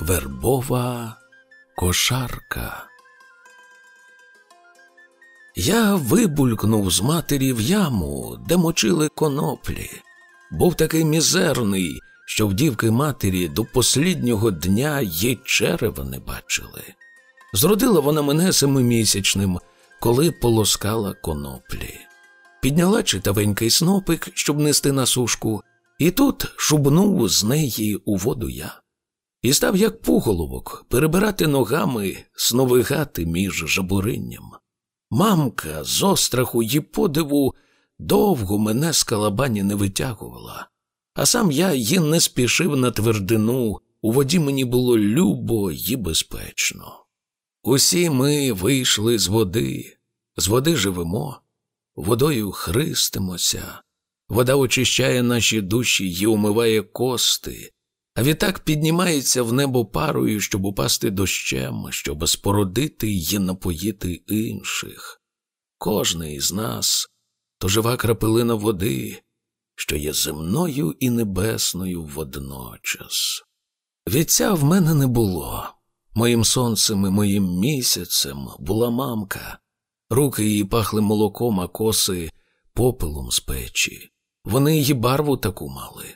Вербова кошарка. Я вибулькнув з матері в яму, де мочили коноплі. Був такий мізерний, що в дівки матері до посліднього дня їй черева не бачили. Зродила вона мене семимісячним, коли полоскала коноплі. Підняла читавенький снопик, щоб нести на сушку, і тут шубнув з неї у воду я. І став, як пуголовок, перебирати ногами, сновигати між жабуринням. Мамка з остраху й подиву довго мене з калабані не витягувала, а сам я й не спішив на твердину, у воді мені було любо й безпечно. Усі ми вийшли з води, з води живемо, водою христимося, вода очищає наші душі й умиває кости, а відтак піднімається в небо парою, щоб упасти дощем, щоб спородити й напоїти інших. Кожний із нас то жива крапелина води, що є земною і небесною водночас. Вітця в мене не було. Моїм сонцем і моїм місяцем була мамка. Руки її пахли молоком, а коси попелом з печі. Вони її барву таку мали.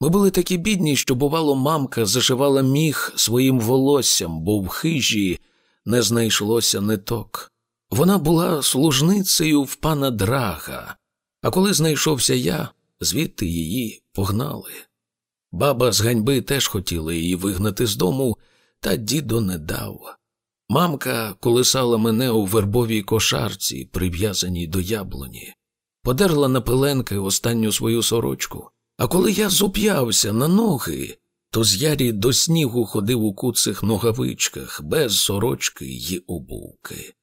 Ми були такі бідні, що, бувало, мамка зашивала міх своїм волоссям, бо в хижі не знайшлося ниток. Вона була служницею в пана Драга, а коли знайшовся я, звідти її погнали. Баба з ганьби теж хотіла її вигнати з дому, та дідо не дав. Мамка колисала мене у вербовій кошарці, прив'язаній до яблуні, подерла на пеленки останню свою сорочку. А коли я зуп'явся на ноги, то з ярі до снігу ходив у куцих ногавичках, без сорочки й обувки.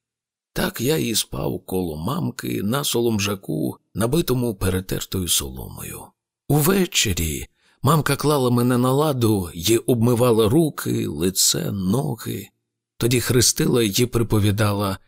Так я і спав коло мамки на соломжаку, набитому перетертою соломою. Увечері мамка клала мене на ладу й обмивала руки, лице, ноги. Тоді хрестила й приповідала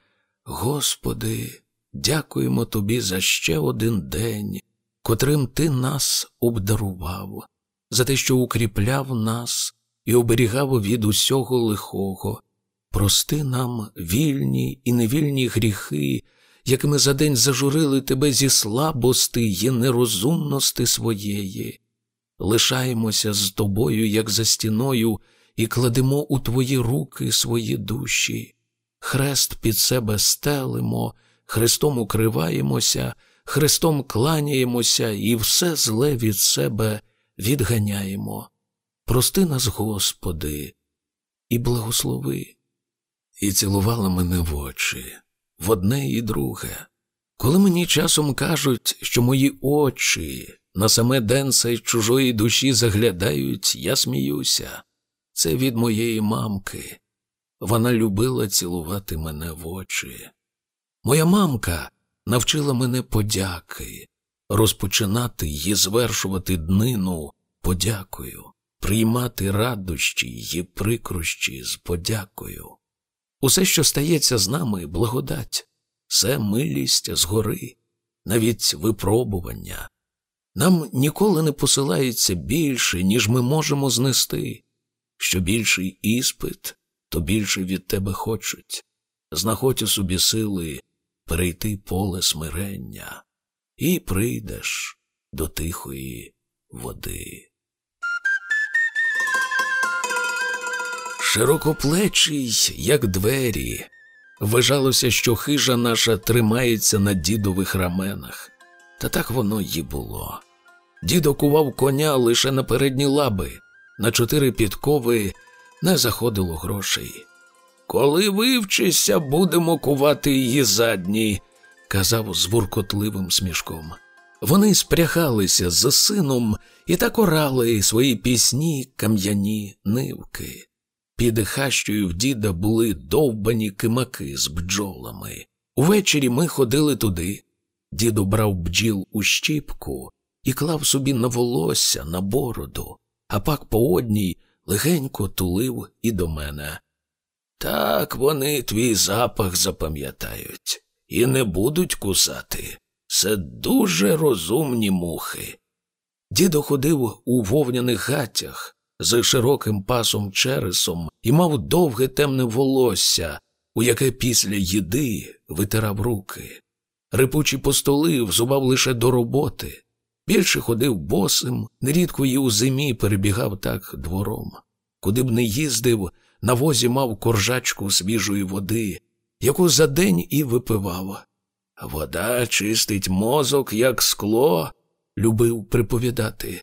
Господи, дякуємо тобі за ще один день, котрим ти нас обдарував, за те, що укріпляв нас і оберігав від усього лихого. Прости нам вільні і невільні гріхи, якими за день зажурили тебе зі слабости й нерозумності своєї. Лишаємося з тобою, як за стіною, і кладемо у твої руки свої душі. Хрест під себе стелимо, Христом укриваємося, Христом кланяємося і все зле від себе відганяємо. Прости нас, Господи, і благослови. І цілувала мене в очі, в одне і друге. Коли мені часом кажуть, що мої очі на саме денце чужої душі заглядають, я сміюся. Це від моєї мамки. Вона любила цілувати мене в очі. Моя мамка навчила мене подяки, розпочинати і звершувати днину подякою, приймати радощі й прикрощі з подякою. Усе, що стається з нами, благодать, все милість згори, навіть випробування. Нам ніколи не посилається більше, ніж ми можемо знести. Що більший іспит, то більше від тебе хочуть. Знаходь у собі сили перейти поле смирення, і прийдеш до тихої води. Широкоплечий, як двері, вважалося, що хижа наша тримається на дідових раменах, та так воно й було. Дідо кував коня лише на передні лаби, на чотири підкови не заходило грошей. Коли вивчишся, будемо кувати її задні, казав з буркотливим смішком. Вони спрягалися з сином і так орали свої пісні кам'яні нивки. Під хащою в діда були довбані кимаки з бджолами. Увечері ми ходили туди. Дідо брав бджіл у щіпку і клав собі на волосся, на бороду, а пак по одній легенько тулив і до мене. Так вони твій запах запам'ятають і не будуть кусати. Це дуже розумні мухи. Дідо ходив у вовняних гаттях, з широким пасом чересом і мав довге темне волосся, у яке після їди витирав руки. Рипучі постоли взував лише до роботи. Більше ходив босим, нерідко й у зимі перебігав так двором. Куди б не їздив, на возі мав коржачку свіжої води, яку за день і випивав. Вода чистить мозок, як скло, любив приповідати.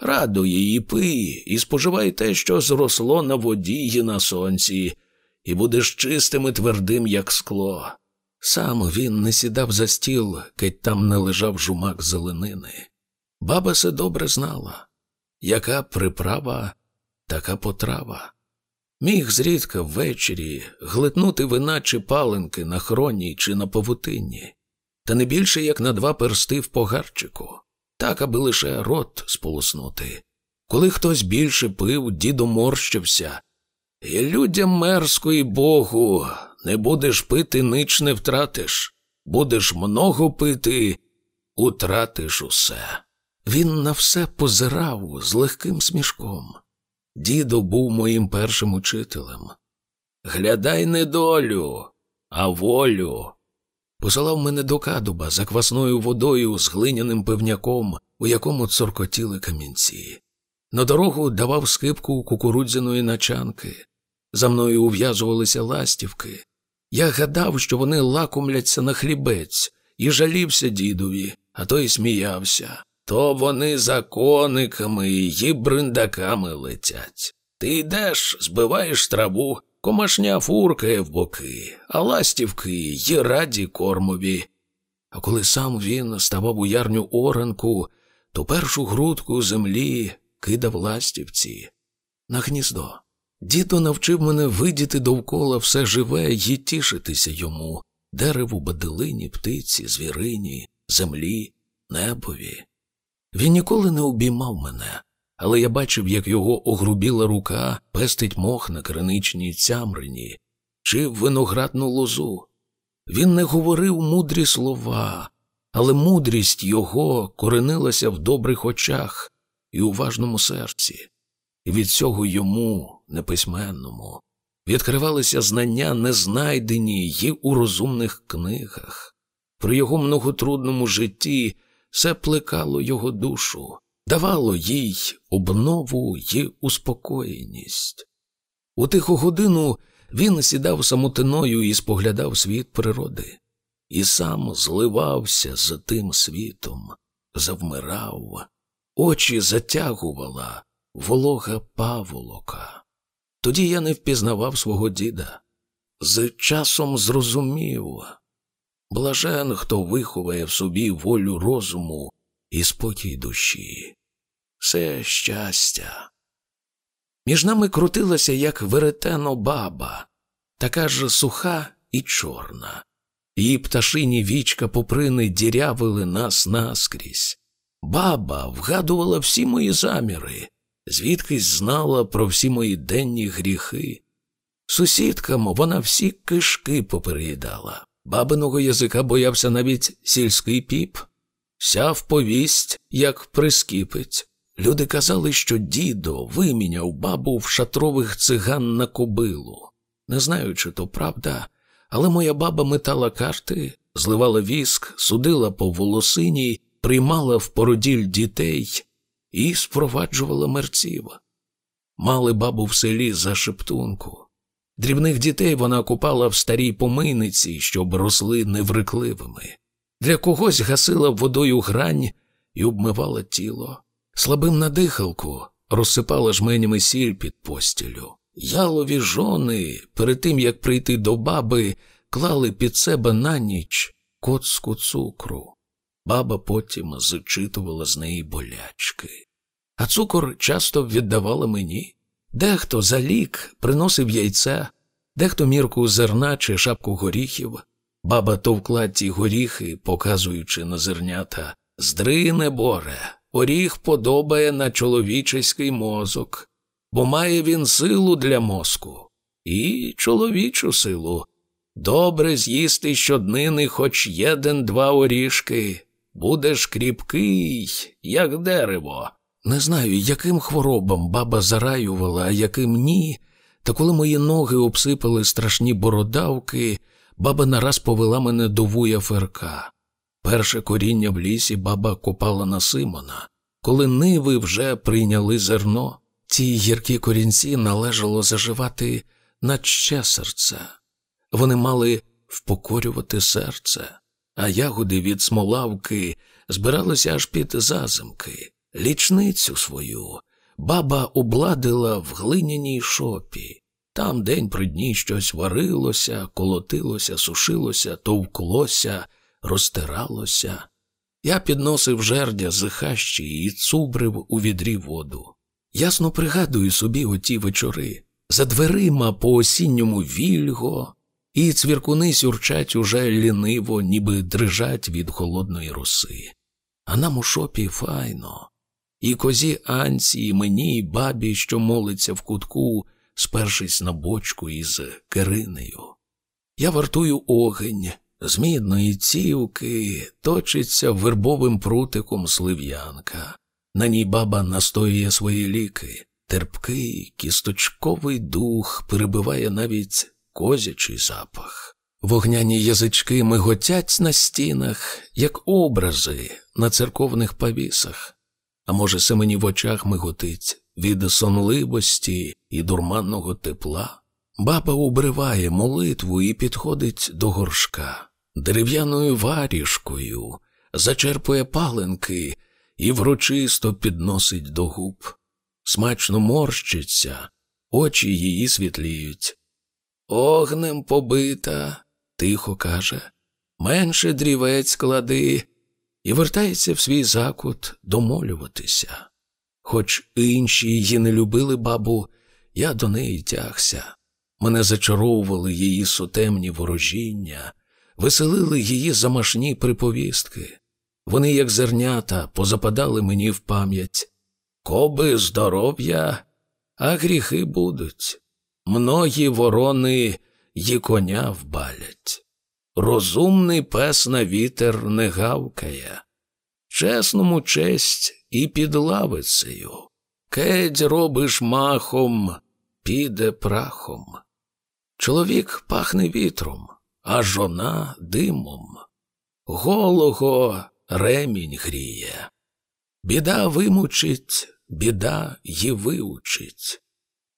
Радо її пий і споживай те, що зросло на воді й на сонці, і будеш чистим і твердим, як скло. Сам він не сідав за стіл, кеть там не лежав жумак зеленини. Баба се добре знала, яка приправа, така потрава. Міг зрідка ввечері глитнути вина чи паленки на хроні чи на павутинні, та не більше як на два персти в погарчику, так, аби лише рот сполоснути. Коли хтось більше пив, дідо морщився. І людям мерзко і Богу, не будеш пити, нич не втратиш, будеш много пити, утратиш усе. Він на все позирав з легким смішком. Дідо був моїм першим учителем. Глядай не долю, а волю. Посилав мене до кадуба за квасною водою з глиняним пивняком, у якому цоркотіли камінці. На дорогу давав скипку кукурудзяної начанки. За мною ув'язувалися ластівки. Я гадав, що вони лакомляться на хлібець, і жалівся дідові, а той сміявся то вони за кониками й бриндаками летять. Ти йдеш, збиваєш траву, комашня фуркає в боки, а ластівки й раді кормові. А коли сам він ставав у ярню оранку, то першу грудку землі кидав ластівці на гніздо. Дідо навчив мене видіти довкола все живе й тішитися йому дереву, баделині, птиці, звірині, землі, небові. Він ніколи не обіймав мене, але я бачив, як його огрубіла рука пестить мох на криничній цямрині чи виноградну лозу. Він не говорив мудрі слова, але мудрість його коренилася в добрих очах і уважному серці, і від цього йому, неписьменному, відкривалися знання, незнайдені й у розумних книгах. При його многотрудному житті все плекало його душу, давало їй обнову й успокоєність. У тиху годину він сідав самотиною і споглядав світ природи, і сам зливався з тим світом, завмирав, очі затягувала волога паволока. Тоді я не впізнавав свого діда. З часом зрозумів, Блажен, хто виховає в собі волю розуму і спокій душі. Все щастя. Між нами крутилася, як веретено баба, така ж суха і чорна. Її пташині вічка поприни дірявили нас наскрізь. Баба вгадувала всі мої заміри, звідкись знала про всі мої денні гріхи. Сусідкам вона всі кишки попереїдала. Бабиного язика боявся навіть сільський піп, сяв повість, як прискіпить. Люди казали, що дідо виміняв бабу в шатрових циган на кобилу. Не знаю, чи то правда, але моя баба метала карти, зливала віск, судила по волосині, приймала в породіль дітей і спроваджувала мерців. Мали бабу в селі за шептунку. Дрібних дітей вона купала в старій помийниці, щоб росли неврикливими. Для когось гасила водою грань і обмивала тіло. Слабим на дихалку розсипала жменями сіль під постілю. Ялові жони, перед тим як прийти до баби, клали під себе на ніч коцку цукру. Баба потім зачитувала з неї болячки. А цукор часто віддавала мені. Дехто за лік приносив яйця, дехто мірку зерна чи шапку горіхів. Баба товкла ті горіхи, показуючи на зернята. Здрине боре, оріх подобає на чоловічеський мозок, бо має він силу для мозку і чоловічу силу. Добре з'їсти щоднини хоч єден два орішки, будеш кріпкий, як дерево, Не знаю, яким хворобам баба зараювала, а яким ні. Та коли мої ноги обсипали страшні бородавки, баба нараз повела мене до вуя ферка. Перше коріння в лісі баба копала на Симона. Коли ниви вже прийняли зерно, ці гіркі корінці належало заживати наче серце. Вони мали впокорювати серце, а ягоди від смолавки збиралися аж під зазимки. Лічницю свою баба обладила в глиняній шопі. Там день при дні щось варилося, колотилося, сушилося, товклося, розтиралося. Я підносив жердя з хащі і цубрив у відрі воду. Ясно пригадую собі оті вечори. За дверима по осінньому вільго, і цвіркуни сюрчать уже ліниво, ніби дрижать від холодної роси. А нам у шопі файно. І козі Анці, і мені, і бабі, що молиться в кутку, спершись на бочку із Киринею. Я вартую огень, з мідної цівки точиться вербовим прутиком слив'янка. На ній баба настоює свої ліки. Терпкий, кісточковий дух перебиває навіть козячий запах. Вогняні язички миготять на стінах, як образи на церковних павісах, а може, се мені в очах миготить від сонливості і дурманного тепла. Баба убриває молитву і підходить до горшка, дерев'яною варішкою, зачерпує паленки і врочисто підносить до губ. Смачно морщиться, очі її світліють. Огнем побита, тихо каже, менше дрівець клади, і вертається в свій закут домолюватися. Хоч інші її не любили бабу, я до неї тягся. Мене зачаровували її сутемні ворожіння, веселили її замашні приповістки. Вони, як зернята, позападали мені в пам'ять. Коби здоров'я, а гріхи будуть. Многі ворони й коня вбалять. Розумний пес на вітер не гавкає, чесному честь і під лавицею. Кедь робиш махом, піде прахом. Чоловік пахне вітром, а жона димом. Голого ремінь гріє. Біда вимучить, біда й виучить.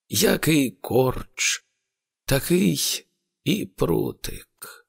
Який корч, такий і прутик.